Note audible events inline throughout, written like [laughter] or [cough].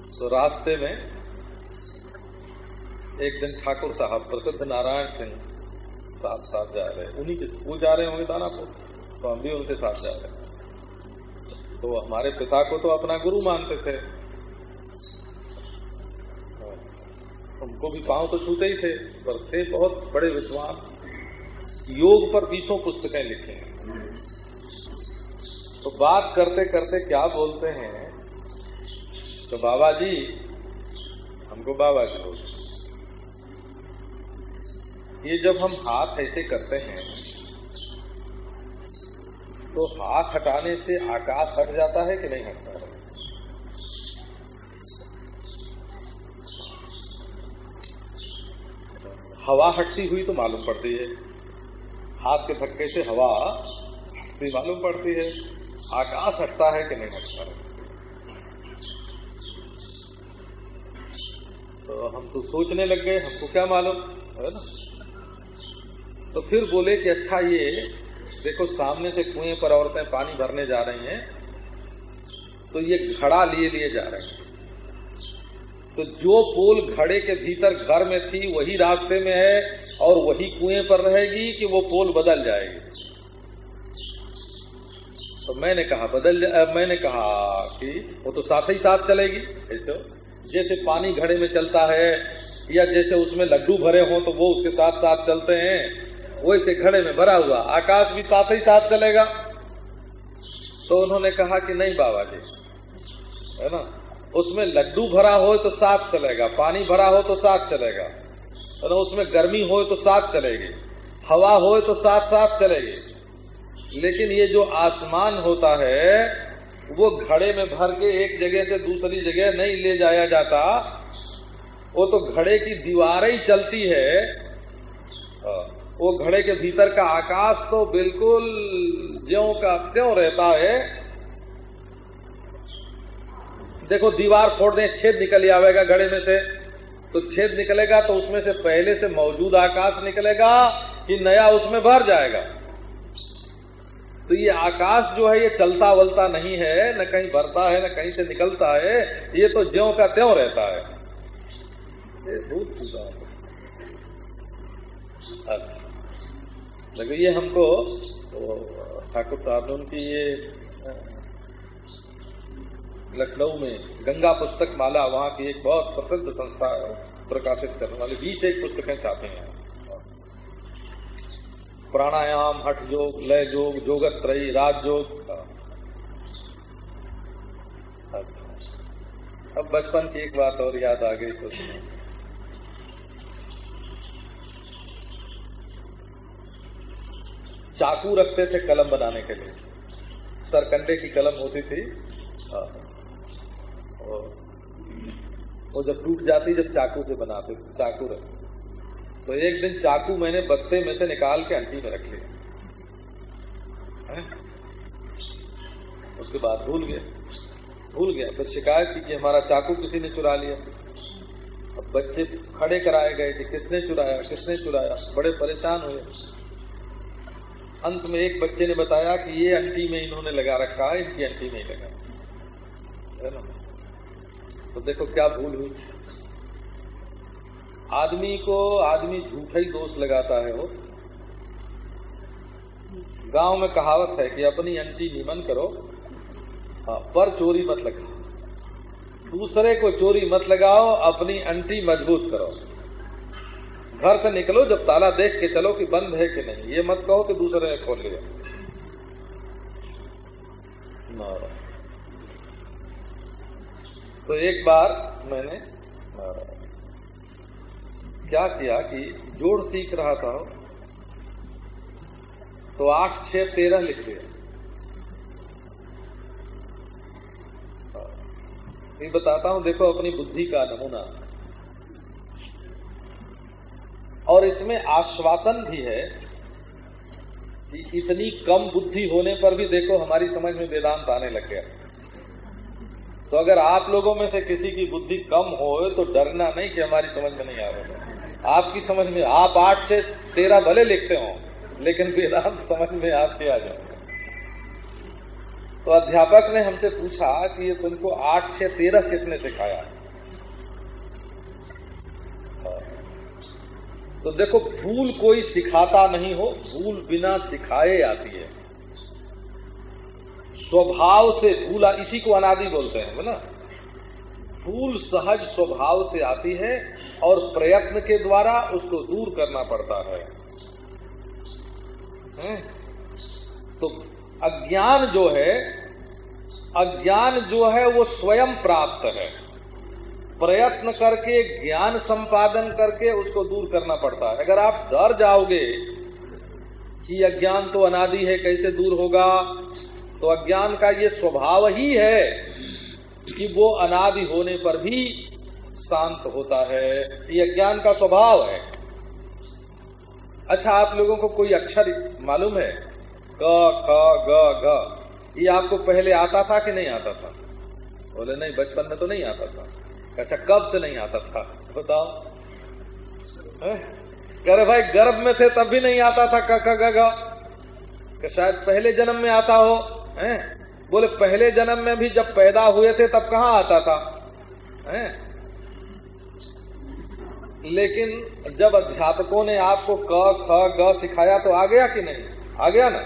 तो रास्ते में एक दिन ठाकुर साहब, प्रसिद्ध नारायण सिंह साथ साथ जा रहे उन्हीं के वो जा रहे होंगे दानापुर। तो हम भी उनके साथ जा रहे तो हमारे पिता को तो अपना गुरु मानते थे। उनको भी पाँव तो छूते ही थे, पर थे बहुत बड़े विद्वान। योग पर बीसों पुस्तकें लिखे हैं। तो बात करते करते क्या बोलते हैं? तो बाबा जी, हमको बाबा जी बोलते ये जब हम हाथ ऐसे करते हैं तो हाथ हटाने से आकाश हट जाता है कि नहीं हटता है? हवा हटती हुई तो मालूम पड़ती है। हाथ के धक्के से हवा हटती मालूम पड़ती है। आकाश हटता है कि नहीं हटता है? तो हम तो सोचने लग गए, हमको क्या मालूम, है ना? तो फिर बोले कि अच्छा ये, देखो सामने से कुएँ पर औरतें पानी भरने जा रही हैं तो ये घड़ा लिए लिए जा रहे हैं। तो जो पोल घड़े के भीतर घर में थी, वही रास्ते में है और वही कुएँ पर रहेगी कि वो पोल बदल जाएगी। तो मैंने कहा, बदल मैंने कहा कि वो तो साथ ही साथ चलेगी, ऐसे जैसे पानी घड़े में चलता है या जैसे उसमें लड्डू भरे हों तो वो उसके साथ साथ चलते हैं, वैसे घड़े में भरा हुआ, आकाश भी साथ ही साथ चलेगा। तो उन्होंने कहा कि नहीं बाबा जी है ना? उसमें लड्डू भरा हो तो साथ चलेगा, पानी भरा हो तो साथ चलेगा और उसमें गर्मी हो तो साथ चलेगी, हवा हो तो साथ साथ चलेगी। लेकिन ये जो आसमान होता है वो घड़े में भर के एक जगह से दूसरी जगह नहीं ले जाया जाता। वो तो घड़े की दीवारें ही चलती है। वो घड़े के भीतर का आकाश तो बिल्कुल ज्यो का त्यों रहता है। देखो, दीवार फोड़ छेद निकल आवेगा घड़े में से। तो छेद निकलेगा तो उसमें से पहले से मौजूद आकाश निकलेगा कि नया उसमें भर जाएगा। तो ये आकाश जो है, ये चलता वलता नहीं है, न कहीं भरता है, न कहीं से निकलता है, ये तो ज्यो का त्यों रहता है। अच्छा। ये हमको तो ठाकुर साहब ने उनकी ये लखनऊ में गंगा पुस्तक माला, वहाँ की एक बहुत प्रसिद्ध संस्था प्रकाशित करने वाली, बीस एक पुस्तकें चाहते हैं। प्राणायाम, हठ योग लय योग जोगत्रयी राज योग अच्छा। अब बचपन की एक बात और याद आ गई सोचने चाकू रखते थे कलम बनाने के लिए। सरकंडे की कलम होती थी। वो जब टूट जाती, जब चाकू से बनाते थे, चाकू रखते। तो एक दिन चाकू मैंने बस्ते में से निकाल के अंटी में रख लिया। उसके बाद भूल गया। भूल गया। फिर शिकायत की कि हमारा चाकू किसी ने चुरा लिया। अब बच्चे खड़े कराए गए कि किसने चुराया किसने चुराया? बड़े परेशान हुए। अंत में एक बच्चे ने बताया कि ये अंटी में इन्होंने लगा रखा है, इनकी अंटी में ही लगा। है ना? तो देखो क्या भूल हुई। आदमी को आदमी झूठा ही दोष लगाता है वो। गाँव में कहावत है कि अपनी अंटी निमन करो हाँ पर चोरी मत लगाओ। दूसरे को चोरी मत लगाओ, अपनी अंटी मज़बूत करो। घर से निकलो, जब ताला देख के चलो कि बंद है कि नहीं, ये मत कहो कि दूसरे ने खोल लिया। तो एक बार मैंने क्या किया कि जोड़ सीख रहा था तो आठ छह तेरह लिख दिया। ये बताता हूँ, देखो अपनी बुद्धि का नमूना। और इसमें आश्वासन भी है कि इतनी कम बुद्धि होने पर भी देखो हमारी समझ में वेदांत आने लग गया। तो अगर आप लोगों में से किसी की बुद्धि कम हो तो डरना नहीं कि हमारी समझ में नहीं आ रहा। आपकी समझ में, आप आठ से तेरह भले लिखते हो, लेकिन वेदांत समझ में आपके आ जाए। तो अध्यापक ने हमसे पूछा कि ये तुमको आठ छह तेरह किसने सिखाया? तो देखो, भूल कोई सिखाता नहीं हो, भूल बिना सिखाए आती है। स्वभाव से भूला, इसी को अनादि बोलते हैं बोला भूल सहज स्वभाव से आती है और प्रयत्न के द्वारा उसको दूर करना पड़ता है। तो अज्ञान जो है, अज्ञान जो है वो स्वयं प्राप्त है। प्रयत्न करके, ज्ञान संपादन करके उसको दूर करना पड़ता है। अगर आप डर जाओगे कि अज्ञान तो अनादि है, कैसे दूर होगा? तो अज्ञान का ये स्वभाव ही है कि वो अनादि होने पर भी शांत होता है ये अज्ञान का स्वभाव है। अच्छा आप लोगों को कोई अक्षर मालूम है? क ख, ग घ ये आपको पहले आता था कि नहीं आता था? बोले, नहीं, बचपन में तो नहीं आता था। अच्छा कब से नहीं आता था? बताओ। करे भाई, गर्भ में थे तब भी नहीं आता था, क, ख, ग शायद पहले जन्म में आता हो। हैं? बोले, पहले जन्म में भी जब पैदा हुए थे तब कहाँ आता था? हैं? लेकिन जब अध्यापकों ने आपको क, ख, ग सिखाया तो आ गया कि नहीं? आ गया ना?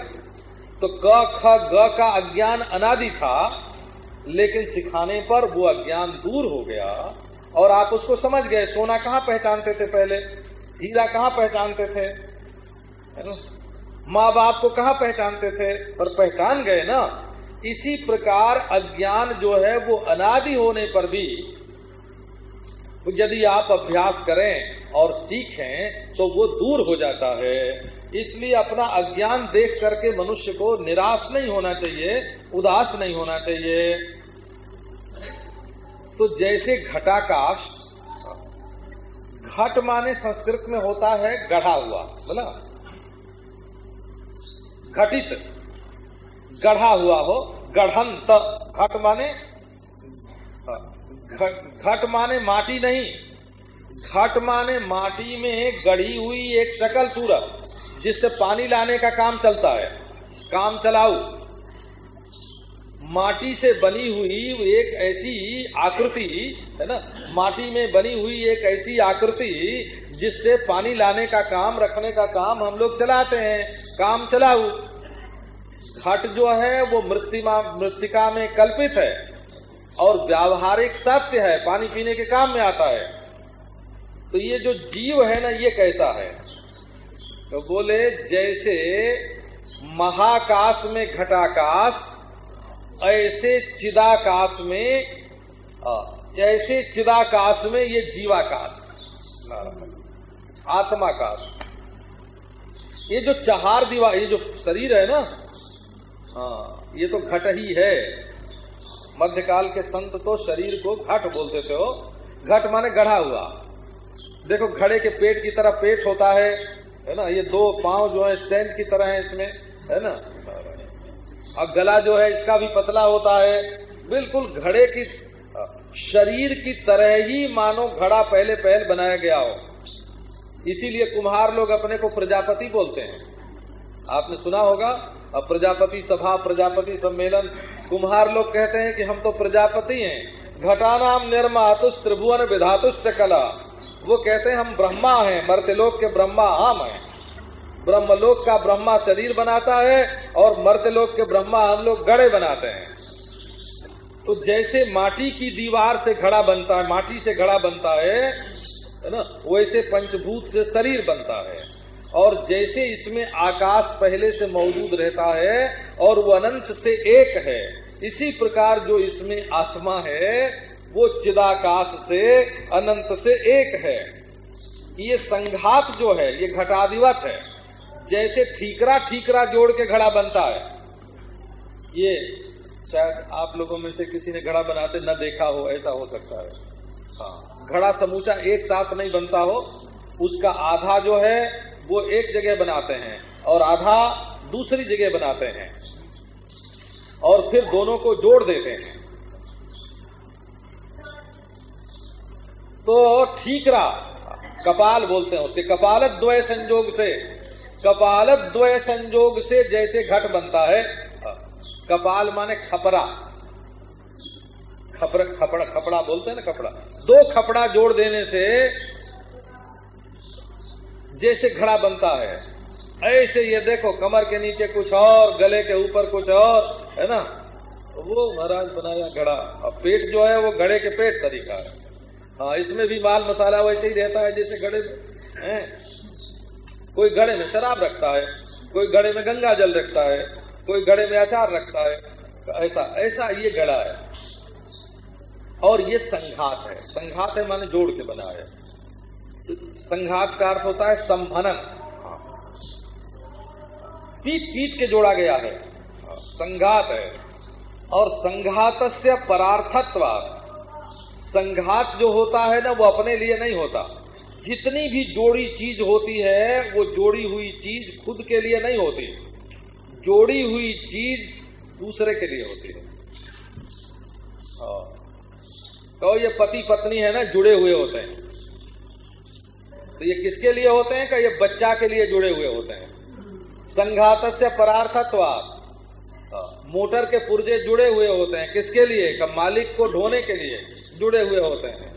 तो क, ख, ग का अज्ञान अनादि था, लेकिन सिखाने पर वो अज्ञान दूर हो गया और आप उसको समझ गए। सोना कहाँ पहचानते थे पहले? हीरा कहाँ पहचानते थे? माँ बाप को कहाँ पहचानते थे? पर पहचान गए ना? इसी प्रकार अज्ञान जो है वो अनादि होने पर भी यदि आप अभ्यास करें और सीखें तो वो दूर हो जाता है। इसलिए अपना अज्ञान देख करके मनुष्य को निराश नहीं होना चाहिए, उदास नहीं होना चाहिए। तो जैसे घटाकाश, घट माने संस्कृत में होता है गढ़ा हुआ, बोला? घटित, गढ़ा हुआ हो, गढ़ंत, घट माने घट माने माटी नहीं। घट माने माटी में गढ़ी हुई एक शकल सूरत जिससे पानी लाने का काम चलता है। काम चलाऊ माटी से बनी हुई एक ऐसी आकृति, है ना? माटी में बनी हुई एक ऐसी आकृति, जिससे पानी लाने का काम, रखने का काम हम लोग चलाते हैं। काम चलाऊ घट जो है, वो मृतिमा, मृतिका में कल्पित है। और व्यावहारिक सत्य है, पानी पीने के काम में आता है। तो ये जो जीव है ना, ये कैसा है? तो बोले, जैसे महाकाश में घटाकाश, ऐसे चिदाकाश में ऐसे चिदाकाश में ये जीवाकाश, आत्माकाश। ये जो चार दीवार, ये जो शरीर है ना हाँ ये तो घट ही है। मध्यकाल के संत तो शरीर को घट बोलते थे हो घट माने गढ़ा हुआ। देखो, घड़े के पेट की तरह पेट होता है है ना? ये दो पाँव जो है, स्टैंड की तरह है इसमें, है ना? और गला जो है, इसका भी पतला होता है। बिल्कुल घड़े की, शरीर की तरह ही मानो घड़ा पहले पहल बनाया गया हो। इसीलिए कुम्हार लोग अपने को प्रजापति बोलते हैं। आपने सुना होगा प्रजापति सभा, प्रजापति सम्मेलन कुम्हार लोग कहते हैं कि हम तो प्रजापति हैं। घटानाम निर्मातुष त्रिभुवन विधातुष्ट कला। वो कहते हैं, हम ब्रह्मा हैं, मर्त्यलोक के ब्रह्मा हम हैं। ब्रह्मलोक का ब्रह्मा शरीर बनाता है और मर्त्यलोक के ब्रह्मा हम लोग गड़े बनाते हैं। तो जैसे माटी की दीवार से घड़ा बनता है, माटी से घड़ा बनता है ना? वैसे पंचभूत से शरीर बनता है। और जैसे इसमें आकाश पहले से मौजूद रहता है और वो अनंत से एक है, इसी प्रकार जो इसमें आत्मा है, वो चिदाकाश से अनंत से एक है। ये संघात जो है, ये घटाधिवत है। जैसे ठीकरा ठीकरा जोड़ के घड़ा बनता है। ये शायद आप लोगों में से किसी ने घड़ा बनाते न देखा हो, ऐसा हो सकता है। हाँ घड़ा समूचा एक साथ नहीं बनता हो, उसका आधा जो है वो एक जगह बनाते हैं और आधा दूसरी जगह बनाते हैं और फिर दोनों को जोड़ देते हैं। तो ठीकरा, कपाल बोलते हैं उसके, कपालत द्वय संजोग से, कपालत द्वय संजोग से जैसे घट बनता है, कपाल माने खपरा। खपरा खपड़ा खपड़ा बोलते हैं ना, खपड़ा। दो खपड़ा जोड़ देने से जैसे घड़ा बनता है, ऐसे ये देखो, कमर के नीचे कुछ और, गले के ऊपर कुछ और, है ना? वो महाराज बनाया घड़ा। और पेट जो है, वो घड़े के पेट तरीका है। हाँ इसमें भी माल मसाला वैसे ही रहता है, जैसे घड़े में, है? कोई घड़े में शराब रखता है, कोई घड़े में गंगा जल रखता है, कोई घड़े में अचार रखता है ऐसा ऐसा ये घड़ा है। और ये संघात है। संघात है माने जोड़ के बना है। संघात का अर्थ होता है संभनन। पीट पीट के जोड़ा गया है। संघात है। और संघात से परार्थत्व। संघात जो होता है ना, वो अपने लिए नहीं होता। जितनी भी जोड़ी चीज़ होती है, वो जोड़ी हुई चीज़ खुद के लिए नहीं होती। जोड़ी हुई चीज़ दूसरे के लिए होती है। तो ये पति पत्नी है ना, जुड़े हुए होते हैं। तो ये किसके लिए होते हैं कि ये बच्चा के लिए जुड़े हुए होते हैं? संघात से परार्थत्व मोटर के पुर्जे जुड़े हुए होते हैं। किसके लिए? का मालिक को ढोने के लिए जुड़े हुए होते हैं।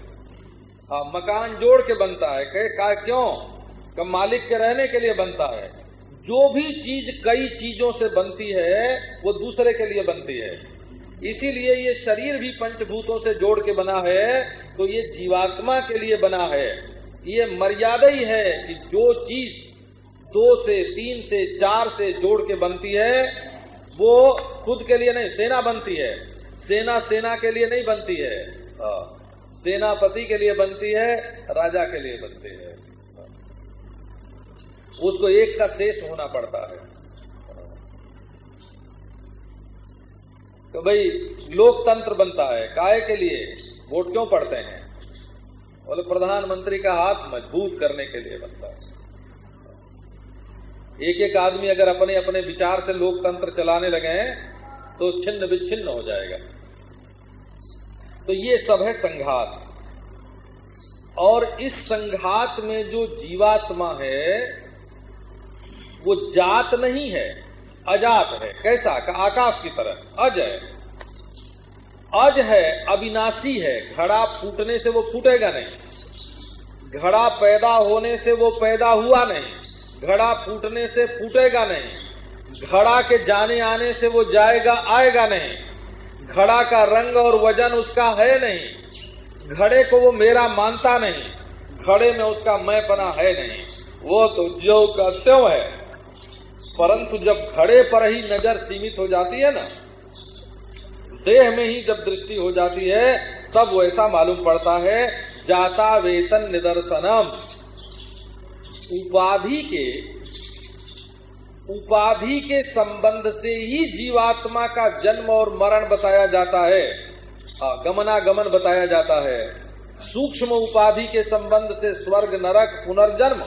हाँ मकान जोड़ के बनता है। कहे का क्यों? का मालिक के रहने के लिए बनता है। जो भी चीज़ कई चीज़ों से बनती है वो दूसरे के लिए बनती है। इसीलिए ये शरीर भी पंचभूतों से जोड़ के बना है तो ये जीवात्मा के लिए बना है। ये मर्यादा ही है कि जो चीज़ दो से, तीन से, चार से जोड़ के बनती है, वो खुद के लिए नहीं, सेना बनती है। सेना सेना के लिए नहीं बनती है। सेनापति के लिए बनती है, राजा के लिए बनती है। उसको एक का शेष होना पड़ता है। तो भाई, लोकतंत्र बनता है। काय के लिए? वोट क्यों पड़ते हैं? बोले, प्रधानमंत्री का हाथ मज़बूत करने के लिए बनता है। एक एक आदमी अगर अपने अपने विचार से लोकतंत्र चलाने लगे तो छिन्न विच्छिन्न हो जाएगा। तो ये सब है संघात। और इस संघात में जो जीवात्मा है, वो जात नहीं है, अजात है। कैसा? का आकाश की तरह। अज है अज है, अविनाशी है। घड़ा फूटने से वो फूटेगा नहीं। घड़ा पैदा होने से वो पैदा हुआ नहीं। घड़ा फूटने से फूटेगा नहीं। घड़ा के जाने आने से वो जाएगा, आएगा नहीं। घड़ा का रंग और वज़न उसका है नहीं। घड़े को वो मेरा मानता नहीं। घड़े में उसका मैं बना है नहीं। वो तो जो का त्यों है। परंतु जब घड़े पर ही नज़र सीमित हो जाती है ना देह में ही जब दृष्टि हो जाती है, तब वो ऐसा मालूम पड़ता है, जाता वेतन निदर्शनम। उपाधि के उपाधि के संबंध से ही जीवात्मा का जन्म और मरण बताया जाता है, गमनागमन बताया जाता है। सूक्ष्म उपाधि के संबंध से स्वर्ग, नरक, पुनर्जन्म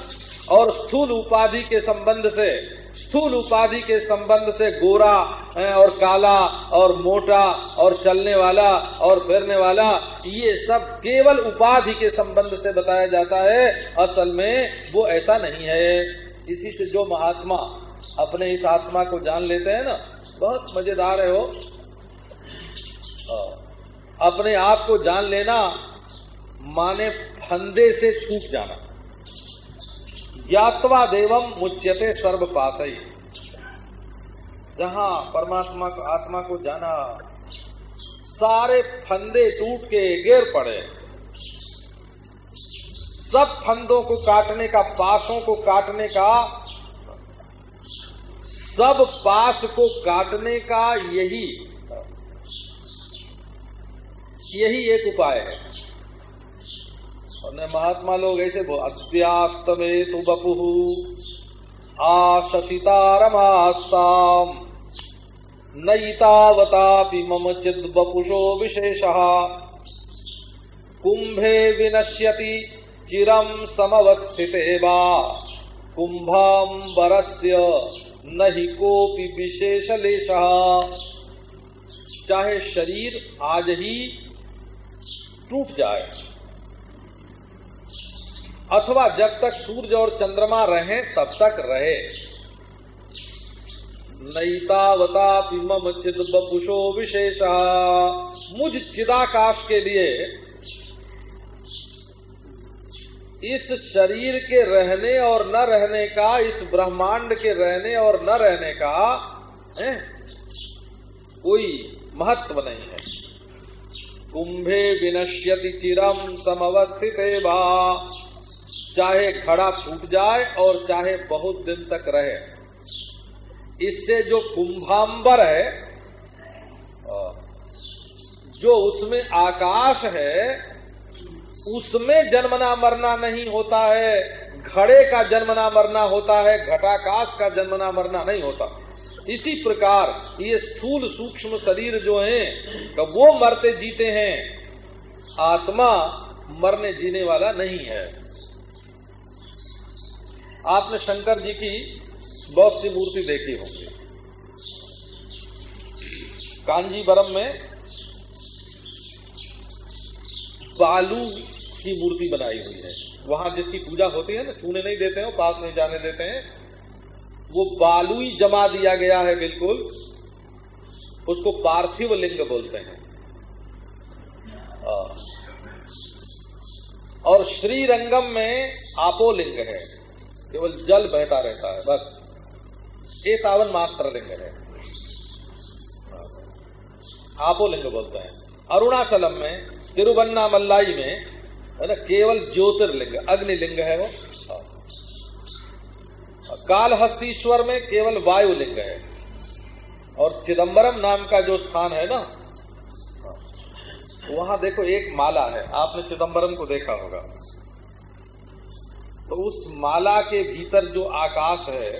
और स्थूल उपाधि के संबंध से। स्थूल उपाधि के संबंध से गोरा और काला और मोटा और चलने वाला और फिरने वाला, ये सब केवल उपाधि के संबंध से बताया जाता है। असल में वो ऐसा नहीं है। इसी से जो महात्मा अपने इस आत्मा को जान लेते हैं ना, बहुत मज़ेदार है वो। अपने आप को जान लेना, माने फंदे से छूट जाना। ज्ञातवा देवम मुच्यते सर्व पास जहाँ परमात्मा को आत्मा को जाना, सारे फंदे टूट के गिर पड़े। सब फंदों को काटने का, पासों को काटने का, सब पास को काटने का यही यही एक उपाय है। महात्मा लोग ऐसे अद्यास्तमे तु बपु। आशसितारमास्ताम। नईतावतापि मम चिद बपुषो विशेष। कुंभे विनश्यति चिरम समवस्थिते वा। कुंभाम्बरस्य नहीं कोपि विशेष लेश चाहे शरीर आज ही टूट जाए अथवा जब तक सूर्य और चंद्रमा रहे तब तक रहे। नईतावता मम चिद बपुषो विशेषा। मुझ चिदाकाश के लिए इस शरीर के रहने और न रहने का इस ब्रह्मांड के रहने और न रहने का है, कोई महत्व नहीं है। कुंभे विनश्यति चिरम समवस्थित चाहे घड़ा फूट जाए और चाहे बहुत दिन तक रहे। इससे जो कुंभांबर है जो उसमें आकाश है, उसमें जन्मना मरना नहीं होता है। घड़े का जन्मना मरना होता है, घटाकाश का जन्मना मरना नहीं होता। इसी प्रकार ये स्थूल सूक्ष्म शरीर जो हैं तो वो मरते जीते हैं। आत्मा मरने जीने वाला नहीं है। आपने शंकर जी की बहुत सी मूर्ति देखी होंगी। कांजीवरम में बालू की मूर्ति बनाई हुई है। वहाँ जिसकी पूजा होती है ना, छूने नहीं देते हैं पास नहीं जाने देते हैं। वो बालू ही जमा दिया गया है बिल्कुल। उसको पार्थिव लिंग बोलते हैं। और श्रीरंगम में आपो लिंग है। केवल जल बहता रहता है, बस। ये सावन मात्र लिंग है आपो लिंग बोलते हैं। अरुणाचलम में तिरुवन्ना मल्लाई में, है ना, केवल ज्योतिर्लिंग, अग्निलिंग है वो। कालहस्तीश्वर में केवल वायुलिंग है। और चिदम्बरम नाम का जो स्थान है ना, वहाँ देखो एक माला है। आपने चिदम्बरम को देखा होगा। तो उस माला के भीतर जो आकाश है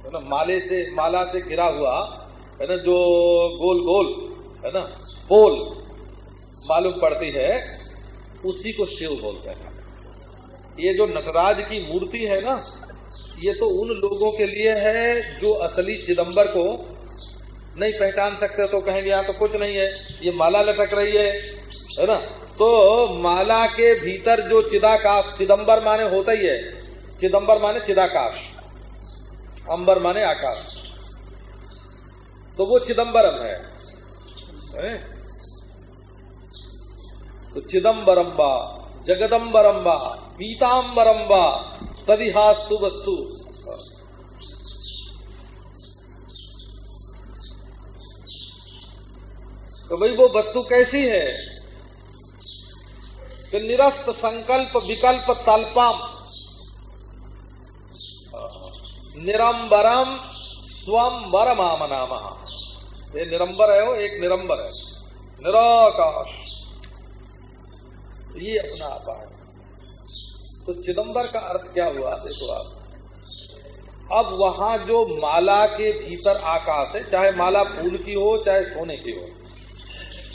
है ना, माले से, माला से घिरा हुआ, है ना, जो गोल गोल, है ना, पोल मालूम पड़ती है, उसी को शिव बोलते हैं। ये जो नटराज की मूर्ति है ना, ये तो उन लोगों के लिए है जो असली चिदम्बर को नहीं पहचान सकते तो कहेंगे, यहाँ तो कुछ नहीं है, ये माला लटक रही है। है ना? तो माला के भीतर जो चिदाकाश चिदम्बर माने होता ही है। चिदम्बर माने चिदाकाश अंबर माने आकाश। तो वो चिदम्बरम है, है? तो चिदम्बरम्बा जगदम्बरम्बा पीताम्बरम्बा तदिहास्तु वस्तु तो भाई वो वस्तु कैसी है? कि निरस्त संकल्प विकल्प तल्पम। निरंबरम स्वम वरमाम नाम ये निरंबर है वो, एक निरंबर है। निराकाश। ये अपना आपा है। तो चिदम्बर का अर्थ क्या हुआ, देखो आप। अब वहाँ जो माला के भीतर आकाश है, चाहे माला फूल की हो, चाहे सोने की हो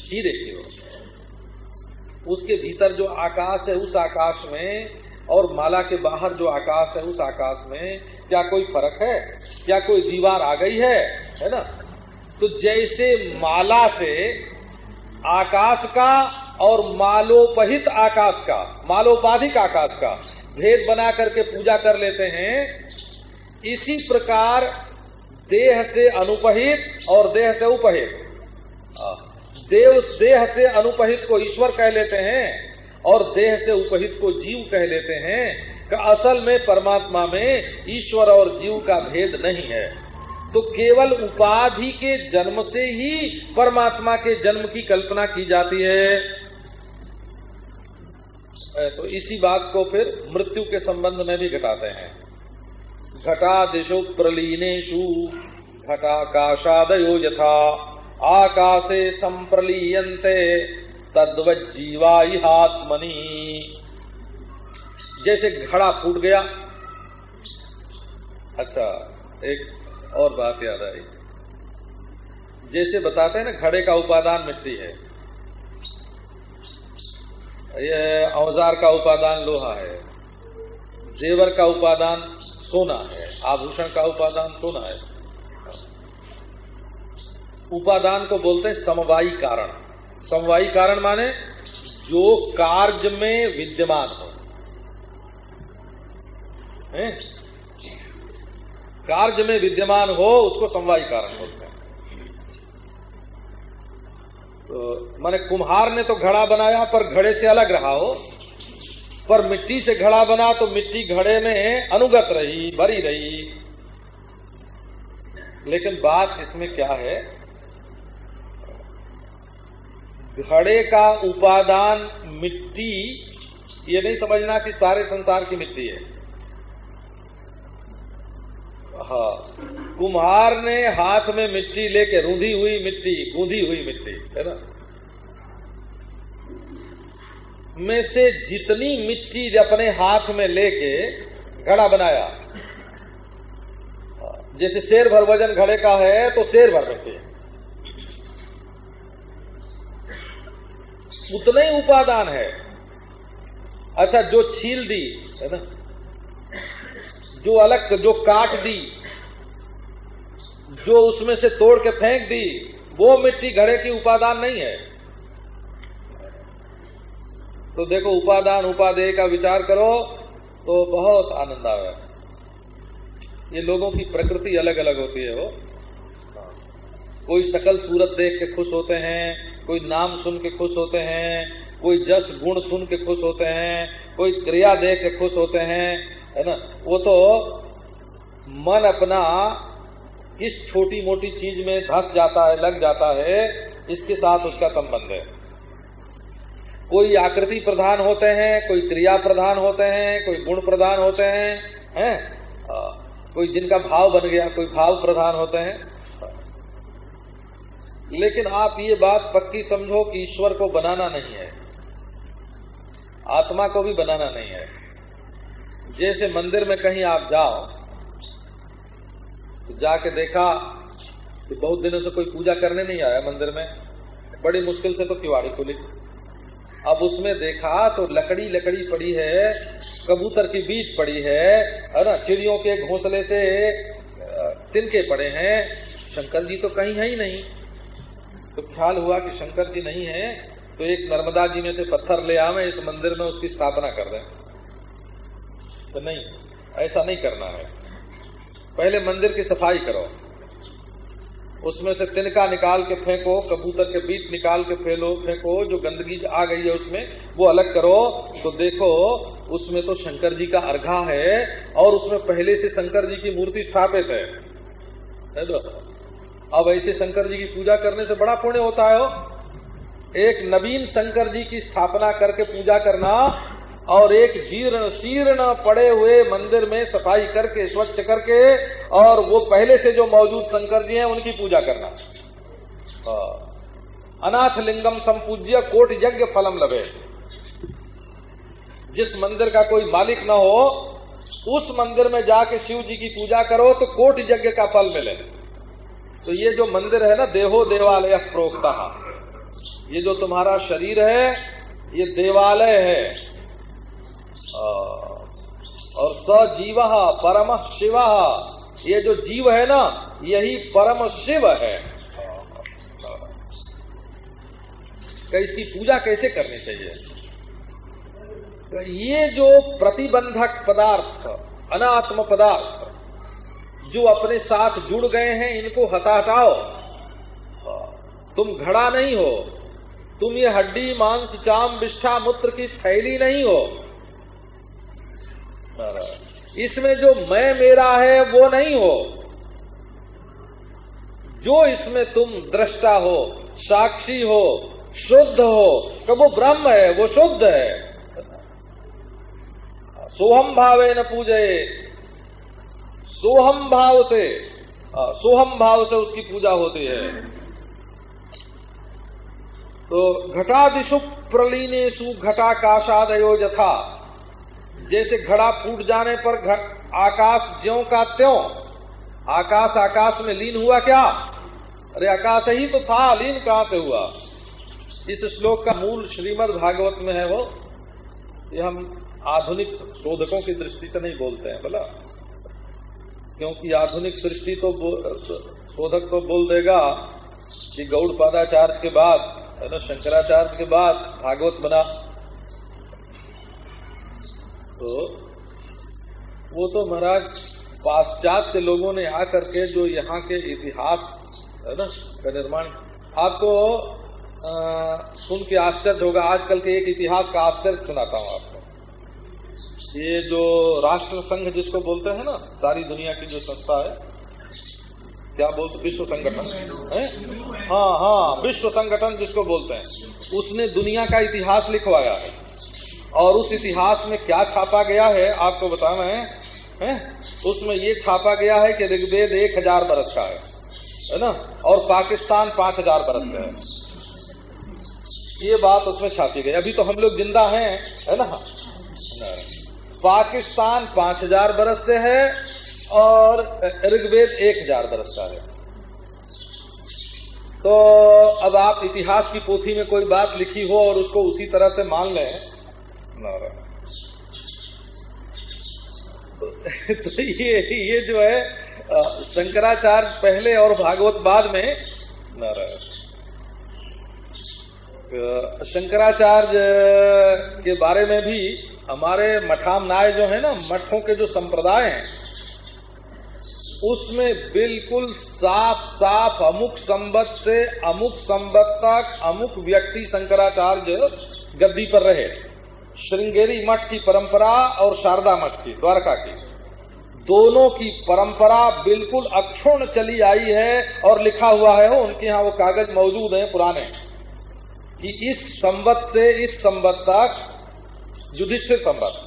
हीरे की हो उसके भीतर जो आकाश है, उस आकाश में, और माला के बाहर जो आकाश है, उस आकाश में क्या कोई फ़र्क है? क्या कोई दीवार आ गई है? है ना? तो जैसे माला से आकाश का और मालोपहित आकाश का, मालोपाधिक आकाश का भेद बना करके पूजा कर लेते हैं, इसी प्रकार देह से अनुपहित और देह से उपहित। देव देह से अनुपहित को ईश्वर कह लेते हैं और देह से उपहित को जीव कह लेते हैं, का असल में परमात्मा में ईश्वर और जीव का भेद नहीं है। तो केवल उपाधि के जन्म से ही परमात्मा के जन्म की कल्पना की जाती है। तो इसी बात को फिर मृत्यु के संबंध में भी घटाते हैं। घटा दिशो प्रलीनेशु घटाकाशादयो यथा। आकाशे संप्रलीयन्ते तद्वजीवात्मनि जैसे घड़ा फूट गया। अच्छा एक और बात याद आई जैसे बताते हैं ना, घड़े का उपादान मिट्टी है। ये औज़ार का उपादान लोहा है। जेवर का उपादान सोना है। आभूषण का उपादान सोना है। उपादान को बोलते हैं समवायी कारण। समवायी कारण माने जो कार्य में विद्यमान हो। कार्य में विद्यमान हो, उसको समवायी कारण बोलते हैं। तो माने कुम्हार ने तो घड़ा बनाया, पर घड़े से अलग रहा हो। पर मिट्टी से घड़ा बना तो मिट्टी घड़े में अनुगत रही, भरी रही। लेकिन बात इसमें क्या है? घड़े का उपादान मिट्टी, ये नहीं समझना कि सारे संसार की मिट्टी है। हाँ कुम्हार ने हाथ में मिट्टी लेके रूंधी हुई मिट्टी, गूंधी हुई मिट्टी, है ना? में से जितनी मिट्टी अपने हाथ में लेके घड़ा बनाया, जैसे शेर भर वज़न घड़े का है तो शेर भर मिट्टी उतना ही उपादान है। अच्छा जो छील दी, है ना? जो अलग, जो काट दी, जो उसमें से तोड़ के फेंक दी, वो मिट्टी घड़े की उपादान नहीं है। तो देखो, उपादान, उपादेय का विचार करो तो बहुत आनंद आवे ये लोगों की प्रकृति अलग अलग होती है, वो। कोई सकल सूरत देख के खुश होते हैं कोई नाम सुन के खुश होते हैं, कोई जस गुण सुन के खुश होते हैं, कोई क्रिया देख के खुश होते हैं, है ना? वो तो मन अपना किस छोटी मोटी चीज़ में धस जाता है, लग जाता है, इसके साथ उसका संबंध है। कोई आकृति प्रधान होते हैं, कोई क्रिया प्रधान होते हैं, कोई गुण प्रधान होते हैं? हैं, कोई जिनका भाव बन गया, कोई भाव प्रधान होते हैं। लेकिन आप ये बात पक्की समझो कि ईश्वर को बनाना नहीं है। आत्मा को भी बनाना नहीं है। जैसे मंदिर में कहीं आप जाओ तो जाके देखा कि बहुत दिनों से कोई पूजा करने नहीं आया मंदिर में। बड़ी मुश्किल से तो किवाड़ी खुली। अब उसमें देखा तो लकड़ी लकड़ी पड़ी है, कबूतर की बीज पड़ी है है ना? चिड़ियों के घोंसले से तिनके पड़े हैं। शंकर जी तो कहीं है ही नहीं। तो ख्याल हुआ कि शंकर जी नहीं है तो एक नर्मदा जी में से पत्थर ले आवे, इस मंदिर में उसकी स्थापना कर दें। तो नहीं, ऐसा नहीं करना है। पहले मंदिर की सफ़ाई करो। उसमें से तिनका निकाल के फेंको, कबूतर के बीच निकाल के फेलो, फेंको, जो गंदगी आ गई है उसमें, वो अलग करो। तो देखो, उसमें तो शंकर जी का अर्घा है, और उसमें पहले से शंकर जी की मूर्ति स्थापित है तो? अब ऐसे शंकर जी की पूजा करने से बड़ा पुण्य होता है हो एक नवीन शंकर जी की स्थापना करके पूजा करना और एक जीर्ण, शीर्ण पड़े हुए मंदिर में सफ़ाई करके, स्वच्छ करके और वो पहले से जो मौजूद शंकर जी हैं, उनकी पूजा करना। अनाथ लिंगम संपूज्य कोट यज्ञ फलम लभे। जिस मंदिर का कोई मालिक न हो, उस मंदिर में जाके शिव जी की पूजा करो तो कोट यज्ञ का फल मिले। तो ये जो मंदिर है ना, देहो देवालय प्रोक्ता। ये जो तुम्हारा शरीर है, ये देवालय है। और सजीव, परम शिव। ये जो जीव है ना, यही परम शिव है। इसकी पूजा कैसे करनी चाहिए? तो ये जो प्रतिबंधक पदार्थ, अनात्म पदार्थ जो अपने साथ जुड़ गए हैं, इनको हटा हटाओ तुम घड़ा नहीं हो। तुम ये हड्डी, मांस चाम विष्ठा मूत्र की थैली नहीं हो। इसमें जो मैं मेरा है, वो नहीं हो। जो इसमें तुम दृष्टा हो, साक्षी हो, शुद्ध हो तो वो ब्रह्म है, वो शुद्ध है। सोहम भावे न पूजे सोहम भाव से सोहम भाव से उसकी पूजा होती है। तो घटादिशु प्रलीनेशु घटाकाशादयो जथा जैसे घड़ा फूट जाने पर आकाश ज्यो का त्यों, आकाश आकाश में लीन हुआ क्या? अरे आकाश ही तो था, लीन कहाँ से हुआ? इस श्लोक का मूल श्रीमद भागवत में है वो। ये हम आधुनिक शोधकों की दृष्टि से नहीं बोलते हैं, बोला? क्योंकि आधुनिक सृष्टि तो शोधक तो बोल देगा कि गौड़ पादाचार्य के बाद, है ना, शंकराचार्य के बाद भागवत बना। तो वो तो महाराज पाश्चात्य लोगों ने आकर के जो यहाँ के इतिहास, है ना, का निर्माण, आपको सुन के आश्चर्य होगा। आजकल के एक इतिहास का आश्चर्य सुनाता हूँ आपको। ये जो राष्ट्र संघ जिसको बोलते हैं ना सारी दुनिया की जो संस्था है क्या बोलते विश्व संगठन है? हाँ हाँ विश्व संगठन जिसको बोलते हैं उसने दुनिया का इतिहास लिखवाया है। और उस इतिहास में क्या छापा गया है आपको बताना है, है? उसमें ये छापा गया है कि ऋग्वेद एक हज़ार बरस का है है ना? और पाकिस्तान पाँच हज़ार बरस का है। ये बात उसमें छापी गई। अभी तो हम लोग ज़िंदा हैं है ना? पाकिस्तान पाँच हज़ार बरस से है और ऋग्वेद एक हज़ार बरस का है। तो अब आप इतिहास की पोथी में कोई बात लिखी हो और उसको उसी तरह से मान लें [laughs] तो ये ये जो है शंकराचार्य पहले और भागवत बाद में, नारायण। शंकराचार्य के बारे में भी हमारे मठाम नाय जो है ना, मठों के जो संप्रदाय हैं, उसमें बिल्कुल साफ़ साफ़ अमुक संबत से अमुक संबत तक अमुक व्यक्ति शंकराचार्य गद्दी पर रहे। श्रृंगेरी मठ की परंपरा और शारदा मठ की, द्वारका की। दोनों की परंपरा बिल्कुल अक्षुण चली आई है और लिखा हुआ है उनके यहाँ वो कागज़ मौजूद हैं, पुराने कि इस संबत से, इस संबत तक युधिष्ठिर संबत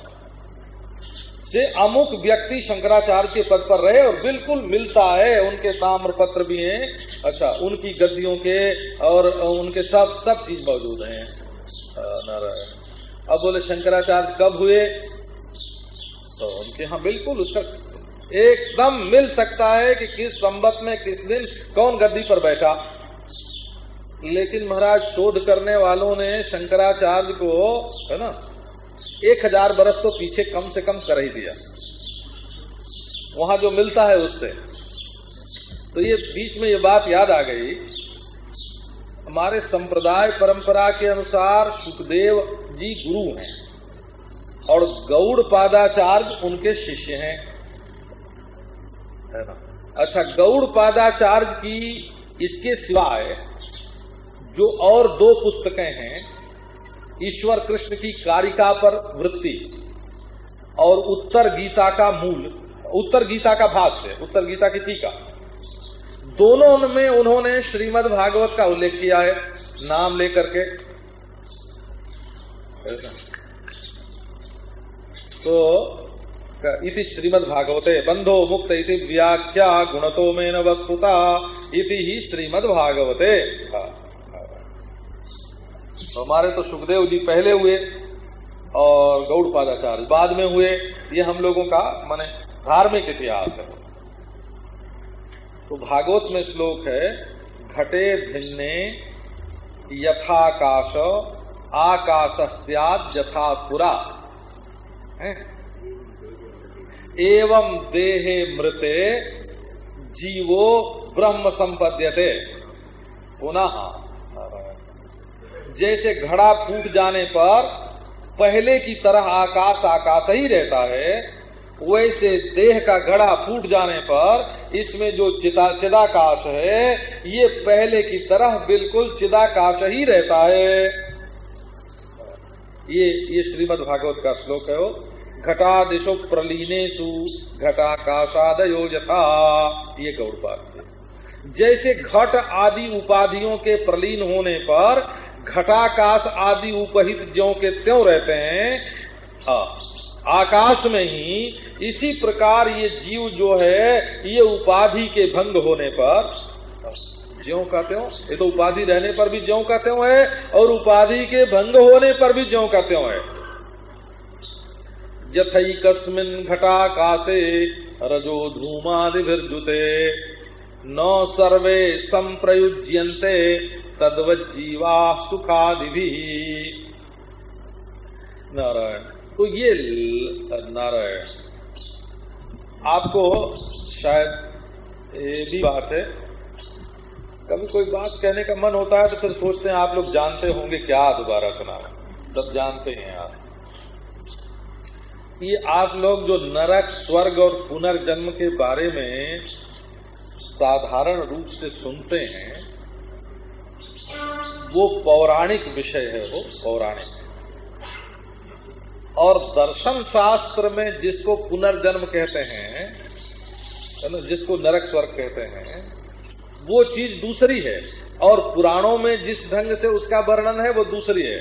से अमुक व्यक्ति शंकराचार्य के पद पर रहे और बिल्कुल मिलता है, उनके ताम्र पत्र भी हैं अच्छा उनकी गद्दियों के और उनके सब सब चीज़ मौजूद हैं। नारायण। अब बोले, शंकराचार्य कब हुए? तो उनके यहाँ बिल्कुल उसका एकदम मिल सकता है कि किस संबत में, किस दिन कौन गद्दी पर बैठा। लेकिन महाराज, शोध करने वालों ने शंकराचार्य को, है ना एक हज़ार बरस तो पीछे कम से कम कर ही दिया। वहाँ जो मिलता है उससे। तो ये बीच में ये बात याद आ गई। हमारे संप्रदाय परंपरा के अनुसार सुखदेव जी गुरु हैं और गौड़ पादाचार्य उनके शिष्य हैं। है ना? अच्छा गौड़ पादाचार्य की इसके सिवाय जो और दो पुस्तकें हैं ईश्वर कृष्ण की कारिका पर वृत्ति और उत्तर गीता का मूल, उत्तर गीता का भाष्य, उत्तर गीता की टीका। दोनों में उन्होंने श्रीमद् भागवत का उल्लेख किया है, नाम लेकर के। तो इति श्रीमद् भागवते बंधो मुक्त इति व्याख्या गुणतो में न वस्तुता, इति ही श्रीमद् भागवते। हमारे तो सुखदेव जी पहले हुए और गौड़ पादाचार्य बाद में हुए, ये हम लोगों का, माने धार्मिक इतिहास है। तो भागवत में श्लोक है, घटे भिन्ने यथाकाश, आकाश सियाद यथा पुरा। एवं देहे मृते जीवो ब्रह्म संपद्यते। पुनः जैसे घड़ा फूट जाने पर पहले की तरह आकाश आकाश ही रहता है, वैसे देह का घड़ा फूट जाने पर इसमें जो चिता चिदाकाश है, ये पहले की तरह बिल्कुल चिदाकाश ही रहता है। ये ये श्रीमद् भागवत का श्लोक है वो। घटा घटादिशो प्रलीनेशु घटाकाशादयो यथा। ये गौड़पाद जैसे घट आदि उपाधियों के प्रलीन होने पर घटाकाश आदि उपहित ज्यो के त्यों रहते हैं हाँ आकाश में ही इसी प्रकार ये जीव जो है, ये उपाधि के भंग होने पर, ज्यो का त्यों, ये तो उपाधि रहने पर भी ज्यो का त्यों है, और उपाधि के भंग होने पर भी ज्यो का त्यों है। जथई कस्मिन घटाकाशे रजो धूमादि जुते न सर्वे संप्रयुज्यन्ते तदवजीवा सुखादि नारायण। तो ये नारायण, आपको शायद ये भी बात है। कभी कोई बात कहने का मन होता है तो फिर सोचते हैं आप लोग जानते होंगे क्या दोबारा सुना सब जानते हैं आप। ये आप लोग जो नरक, स्वर्ग और पुनर्जन्म के बारे में साधारण रूप से सुनते हैं वो पौराणिक विषय है वो, पौराणिक। और दर्शन शास्त्र में जिसको पुनर्जन्म कहते हैं ना, जिसको नरक स्वर्ग कहते हैं, वो चीज़ दूसरी है। और पुराणों में जिस ढंग से उसका वर्णन है, वो दूसरी है।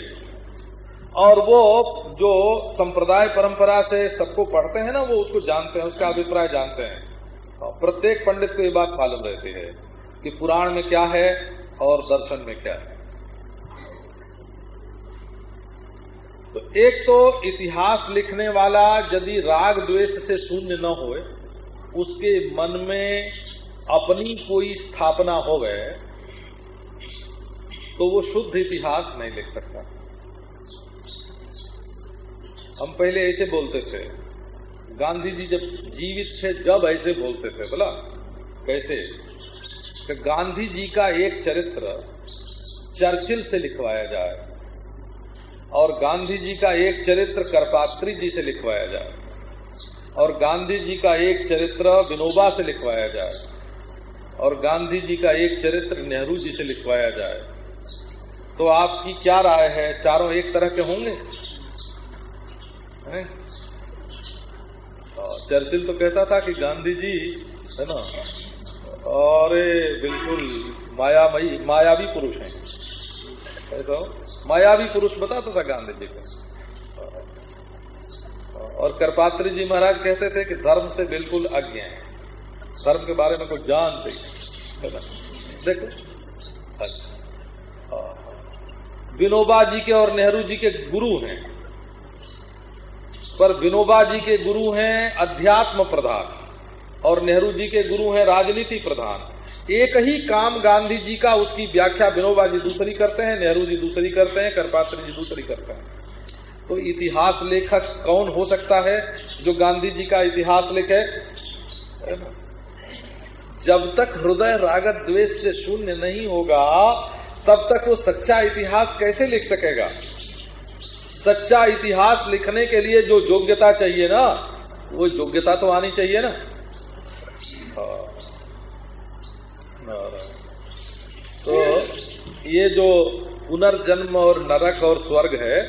और वो जो संप्रदाय परंपरा से सबको पढ़ते हैं ना, वो उसको जानते हैं, उसका अभिप्राय जानते हैं। प्रत्येक पंडित को ये बात मालूम रहती है कि पुराण में क्या है और दर्शन में क्या है। तो एक तो इतिहास लिखने वाला यदि राग द्वेष से शून्य न हो उसके मन में अपनी कोई स्थापना हो गए तो वो शुद्ध इतिहास नहीं लिख सकता। हम पहले ऐसे बोलते थे। गांधी जी जब जीवित थे, जब ऐसे बोलते थे, बोला? कैसे? कि गांधी जी का एक चरित्र चर्चिल से लिखवाया जाए। और गांधी जी का एक चरित्र करपात्री जी से लिखवाया जाए। और गांधी जी का एक चरित्र विनोबा से लिखवाया जाए। और गांधी जी का एक चरित्र नेहरू जी से लिखवाया जाए। तो आपकी क्या राय है? चारों एक तरह के होंगे? चर्चिल तो कहता था कि गांधी जी, है ना? और बिल्कुल मायामयी, मायावी पुरुष हैं। ऐसा मायावी पुरुष बताता था गांधी जी को। और करपात्री जी महाराज कहते थे कि धर्म से बिल्कुल अज्ञ है। धर्म के बारे में कुछ जानते है देखो। अच्छा। विनोबा जी के और नेहरू जी के गुरु हैं। पर विनोबा जी के गुरु हैं अध्यात्म प्रधान। और नेहरू जी के गुरु हैं राजनीति प्रधान। एक ही काम गांधी जी का, उसकी व्याख्या विनोबा जी दूसरी करते हैं, नेहरू जी दूसरी करते हैं, करपात्री जी दूसरी करते हैं। तो इतिहास लेखक कौन हो सकता है जो गांधी जी का इतिहास लिखे? जब तक हृदय रागत द्वेष से शून्य नहीं होगा, तब तक वो सच्चा इतिहास कैसे लिख सकेगा? सच्चा इतिहास लिखने के लिए जो योग्यता चाहिए ना, वो योग्यता तो आनी चाहिए ना। तो ये जो पुनर्जन्म और नरक और स्वर्ग है,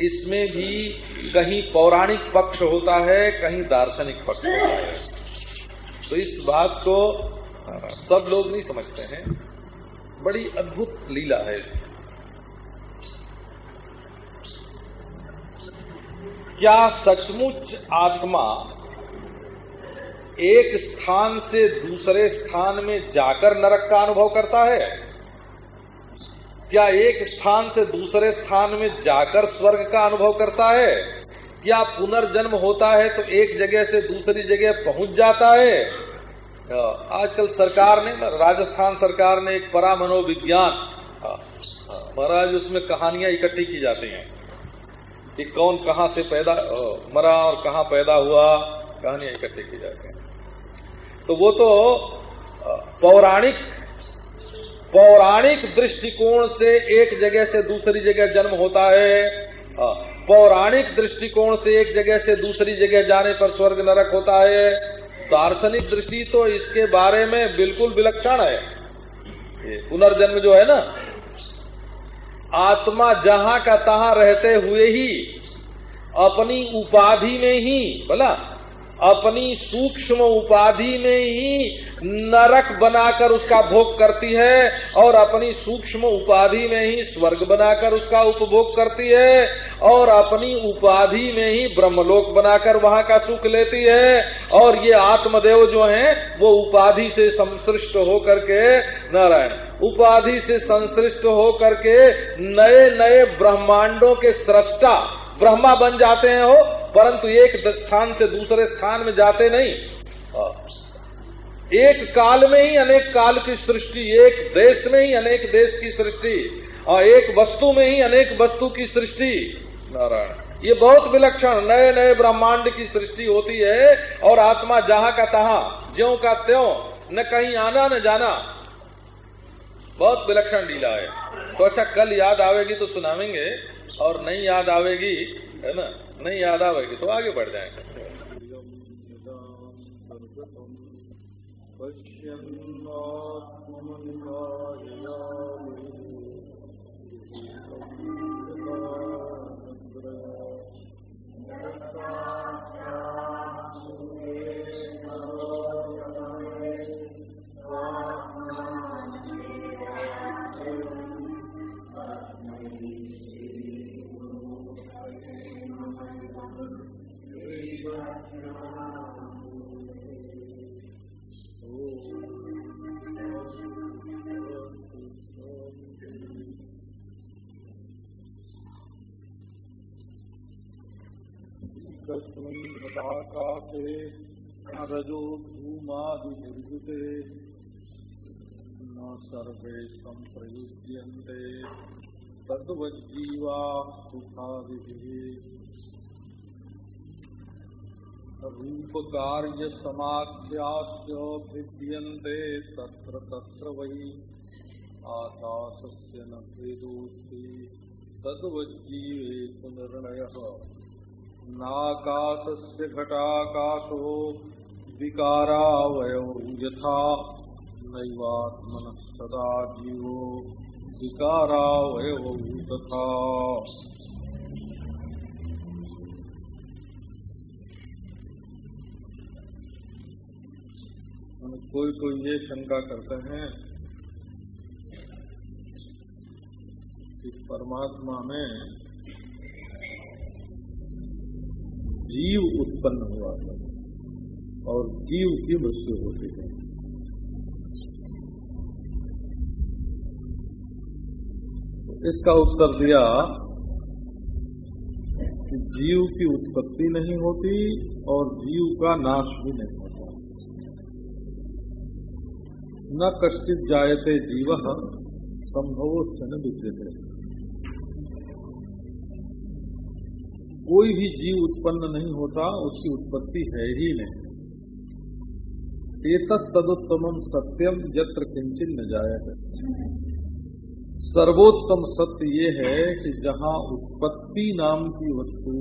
इसमें भी कहीं पौराणिक पक्ष होता है, कहीं दार्शनिक पक्ष होता है। तो इस बात को सब लोग नहीं समझते हैं। बड़ी अद्भुत लीला है इसकी क्या सचमुच आत्मा एक स्थान से दूसरे स्थान में जाकर नरक का अनुभव करता है। क्या एक स्थान से दूसरे स्थान में जाकर स्वर्ग का अनुभव करता है? क्या पुनर्जन्म होता है तो एक जगह से दूसरी जगह पहुँच जाता है? आजकल सरकार ने, राजस्थान सरकार ने एक परा मनोविज्ञान महाराज उसमें कहानियाँ इकट्ठी की जाती हैं कि कौन कहाँ से पैदा मरा और कहाँ पैदा हुआ, कहानियाँ इकट्ठी की जाती हैं। तो वो तो पौराणिक पौराणिक दृष्टिकोण से एक जगह से दूसरी जगह जन्म होता है पौराणिक दृष्टिकोण से एक जगह से दूसरी जगह जाने पर स्वर्ग नरक होता है। दार्शनिक दृष्टि तो इसके बारे में बिल्कुल विलक्षण है। पुनर्जन्म जो है ना, आत्मा जहाँ का तहां रहते हुए ही, अपनी उपाधि में ही, बोला? अपनी सूक्ष्म उपाधि में ही नरक बनाकर उसका भोग करती है और अपनी सूक्ष्म उपाधि में ही स्वर्ग बनाकर उसका उपभोग करती है और अपनी उपाधि में ही ब्रह्मलोक बनाकर वहाँ का सुख लेती है और ये आत्मदेव जो हैं, वो उपाधि से संश्रिष्ट होकर के नारायण, उपाधि से संश्रिष्ट होकर के नए नए ब्रह्मांडों के सृष्टा ब्रह्मा बन जाते हैं हो परंतु एक स्थान से दूसरे स्थान में जाते नहीं। एक काल में ही अनेक काल की सृष्टि, एक देश में ही अनेक देश की सृष्टि, और एक वस्तु में ही अनेक वस्तु की सृष्टि। नारायण, ये बहुत विलक्षण नए नए ब्रह्मांड की सृष्टि होती है, और आत्मा जहाँ का तहा, ज्यो का त्यों, न कहीं आना, न जाना। बहुत विलक्षण लीला है। तो अच्छा कल याद आवेगी तो सुनावेंगे। और नहीं याद आवेगी है ना? नहीं याद आवेगी तो आगे बढ़ जाएँगे। रजो धूमादिनिर्जुते न सर्वे सम्प्रयुज्यन्ते तद्वज्जीवा सुखादिभिः। रूपकार्यसमाख्यास्य भिद्यन्ते तत्र तत्र वै आकाशस्य न भेदोऽस्ति। तद्वज्जीवे नाकाशस्य घटाकाशो विकारावयौ यथा नैवात्मनः सदा जीवो विकारावयवौ तथा। कोई कोई ये शंका करते हैं कि परमात्मा में जीव उत्पन्न हुआ है और जीव की मृत्यु होती है तो इसका उत्तर दिया कि जीव की उत्पत्ति नहीं होती और जीव का नाश भी नहीं होता। न कश्चित जायते जीव संभव सन विद्यते। कोई भी जीव उत्पन्न नहीं होता, उसकी उत्पत्ति है ही नहीं। एक तदुत्तम सत्यम यत्र किंचन न जाया है सर्वोत्तम सत्य ये है कि जहाँ उत्पत्ति नाम की वस्तु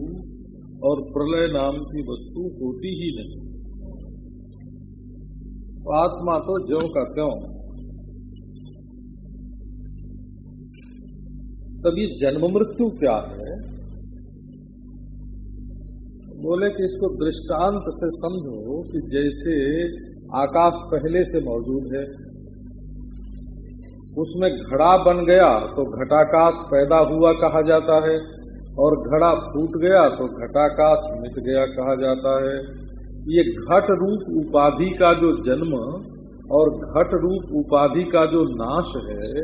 और प्रलय नाम की वस्तु होती ही नहीं। आत्मा तो ज्यो का त्यों। तभी जन्म मृत्यु क्या है? बोले कि इसको दृष्टांत से समझो कि जैसे आकाश पहले से मौजूद है, उसमें घड़ा बन गया तो घटाकाश पैदा हुआ कहा जाता है, और घड़ा फूट गया तो घटाकाश मिट गया कहा जाता है। ये घट रूप उपाधि का जो जन्म और घट रूप उपाधि का जो नाश है,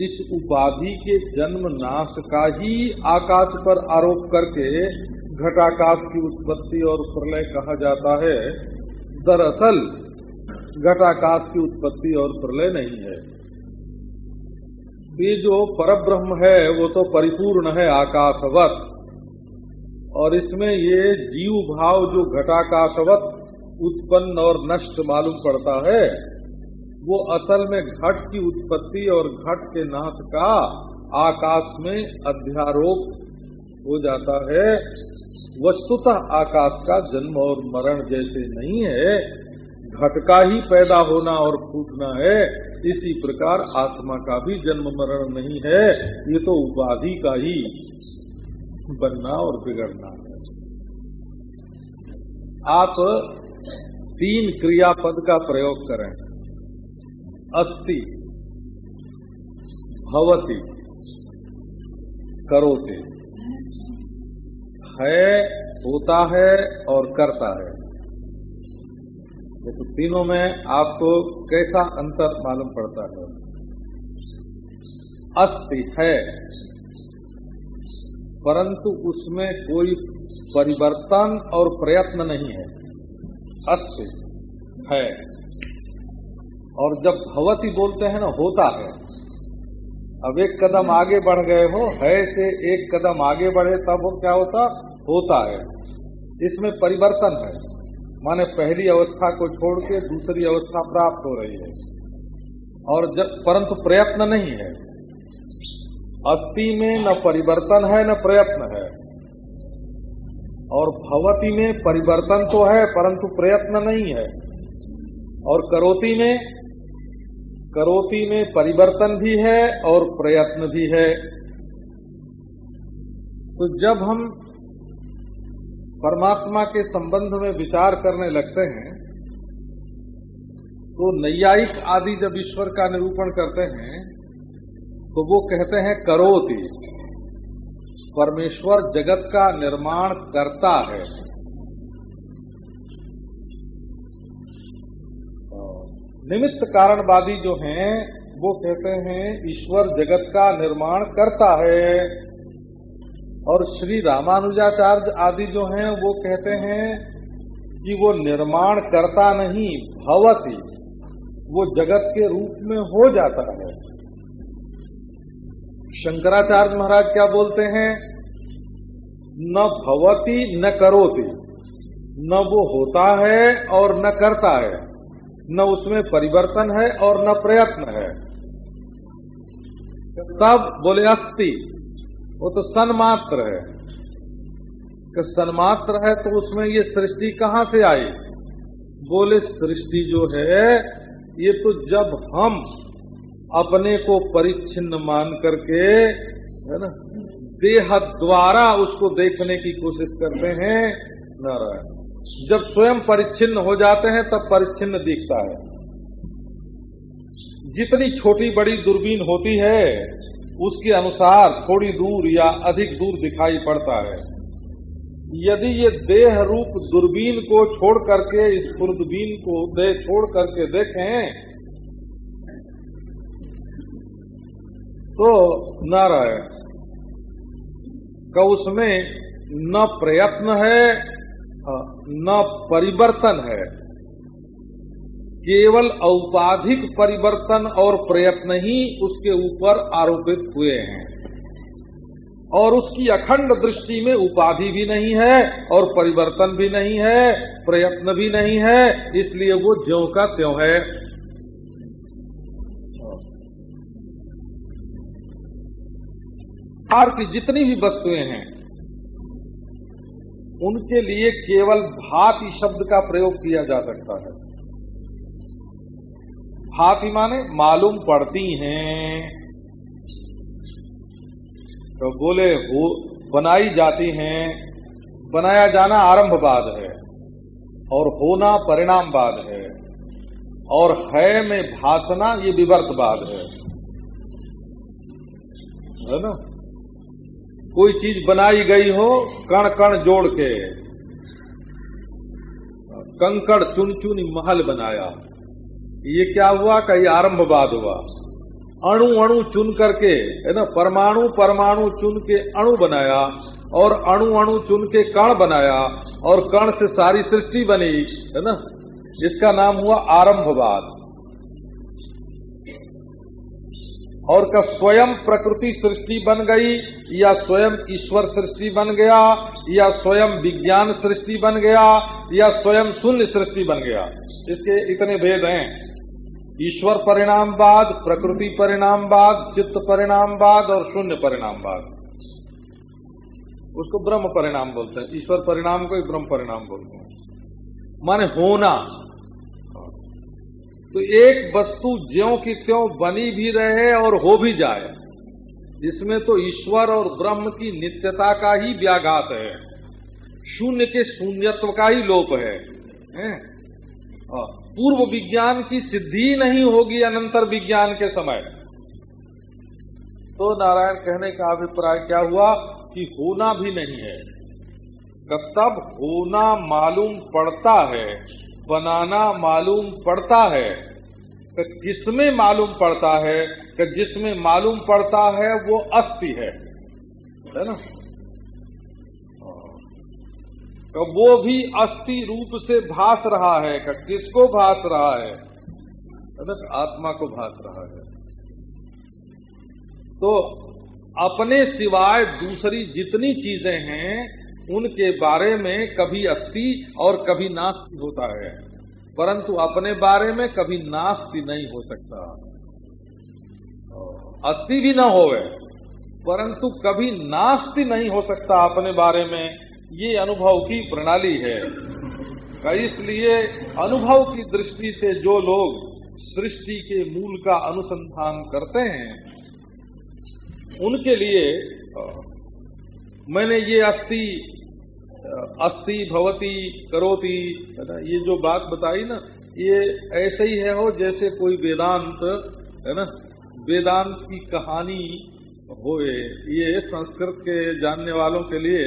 इस उपाधि के जन्म नाश का ही आकाश पर आरोप करके घटाकाश की उत्पत्ति और प्रलय कहा जाता है। दरअसल, घटाकाश की उत्पत्ति और प्रलय नहीं है। ये जो परब्रह्म है, वो तो परिपूर्ण है आकाशवत। और इसमें ये जीव भाव जो घटाकाशवत उत्पन्न और नष्ट मालूम पड़ता है, वो असल में घट की उत्पत्ति और घट के नाश का आकाश में अध्यारोप हो जाता है। वस्तुतः आकाश का जन्म और मरण जैसे नहीं है, घट का ही पैदा होना और फूटना है, इसी प्रकार आत्मा का भी जन्म मरण नहीं है, ये तो उपाधि का ही बनना और बिगड़ना है। आप तीन क्रियापद का प्रयोग करें। अस्ति भवती, करोते। है, होता है और करता है। तो तीनों में आपको कैसा अंतर मालूम पड़ता है? अस्ति है, परंतु उसमें कोई परिवर्तन और प्रयत्न नहीं है। अस्त है, और जब भवती बोलते हैं ना, होता है, अब एक कदम आगे बढ़ गए हो, है से एक कदम आगे बढ़े, तब वो क्या होता? होता है इसमें परिवर्तन है, माने पहली अवस्था को छोड़ के दूसरी अवस्था प्राप्त हो रही है। और जब, परंतु प्रयत्न नहीं है। अस्थि में न परिवर्तन है, न प्रयत्न है। और भवती में परिवर्तन तो है, परंतु प्रयत्न नहीं है। और करोती में करोती में परिवर्तन भी है और प्रयत्न भी है। तो जब हम परमात्मा के संबंध में विचार करने लगते हैं तो नैयायिक आदि जब ईश्वर का निरूपण करते हैं तो वो कहते हैं करोति। परमेश्वर जगत का निर्माण करता है। निमित्त कारणवादी जो हैं, वो कहते हैं ईश्वर जगत का निर्माण करता है। और श्री रामानुजाचार्य आदि जो हैं, वो कहते हैं कि वो निर्माण करता नहीं, भवती। वो जगत के रूप में हो जाता है। शंकराचार्य महाराज क्या बोलते हैं? न भवती, न करोती। न वो होता है और न करता है। न उसमें परिवर्तन है और न प्रयत्न है। तब बोले अस्थि वो तो सन्मात्र है। कि सन्मात्र है तो उसमें ये सृष्टि कहाँ से आई? बोले, सृष्टि जो है, ये तो जब हम अपने को परिच्छिन्न मान करके, है ना देह द्वारा उसको देखने की कोशिश करते हैं, नारायण। जब स्वयं परिच्छिन्न हो जाते हैं, तब परिच्छिन्न दिखता है। जितनी छोटी बड़ी दूरबीन होती है उसके अनुसार थोड़ी दूर या अधिक दूर दिखाई पड़ता है। यदि ये देह रूप दूरबीन को छोड़ करके इस खुर्दबीन को दे छोड़ करके देखें तो न नारायण का उसमें न प्रयत्न है, न परिवर्तन है। केवल औपाधिक परिवर्तन और प्रयत्न ही उसके ऊपर आरोपित हुए हैं। और उसकी अखंड दृष्टि में उपाधि भी नहीं है और परिवर्तन भी नहीं है, प्रयत्न भी नहीं है, इसलिए वो ज्यो का त्यों है। आर की जितनी भी वस्तुएँ हैं, उनके लिए केवल भाति शब्द का प्रयोग किया जा सकता है। भाति माने मालूम पड़ती हैं। तो बोले हो बनाई जाती हैं। बनाया जाना आरंभवाद है और होना परिणामवाद है। और है में भासना ये विवर्तवाद है। है ना? कोई चीज़ बनाई गई हो, कण कण जोड़ के। कंकड़ चुन चुन महल बनाया। ये क्या हुआ? कहीं आरंभवाद हुआ। अणु अणु चुन करके, है ना, परमाणु परमाणु चुन के अणु बनाया और अणु अणु चुन के कण बनाया और कण से सारी सृष्टि बनी, है ना। इसका नाम हुआ आरंभवाद और का स्वयं प्रकृति सृष्टि बन गई, या स्वयं ईश्वर सृष्टि बन गया, या स्वयं विज्ञान सृष्टि बन गया, या स्वयं शून्य सृष्टि बन गया। इसके इतने भेद हैं। ईश्वर परिणामवाद प्रकृति परिणामवाद चित्त परिणामवाद और शून्य परिणामवाद उसको ब्रह्म परिणाम बोलते हैं। ईश्वर परिणाम को ब्रह्म परिणाम बोलते हैं। माने होना। तो एक वस्तु ज्यो की त्यों बनी भी रहे और हो भी जाए इसमें तो ईश्वर और ब्रह्म की नित्यता का ही व्याघात है। शून्य के शून्यत्व का ही लोप है, है? पूर्व विज्ञान की सिद्धि नहीं होगी अनंतर विज्ञान के समय। तो नारायण कहने का अभिप्राय क्या हुआ कि होना भी नहीं है। तब होना मालूम पड़ता है, बनाना मालूम पड़ता है। कि किसमें मालूम पड़ता है? कि जिसमें मालूम पड़ता है, वो अस्थि है। है ना? तो वो भी अस्थि रूप से भास रहा है, का किसको भास रहा है? आत्मा को भास रहा है। तो अपने सिवाय दूसरी जितनी चीज़ें हैं, उनके बारे में कभी अस्थि और कभी नास्ति होता है। परंतु अपने बारे में कभी नास्ति नहीं हो सकता। अस्थि भी न होवे, परंतु कभी नास्ति नहीं हो सकता अपने बारे में। ये अनुभव की प्रणाली है। इसलिए अनुभव की दृष्टि से जो लोग सृष्टि के मूल का अनुसंधान करते हैं, उनके लिए मैंने ये अस्थि अस्थि भवती, करोती ये जो बात बताई ना, ये ऐसे ही है हो जैसे कोई वेदांत, है ना, वेदांत की कहानी होए। ये संस्कृत के जानने वालों के लिए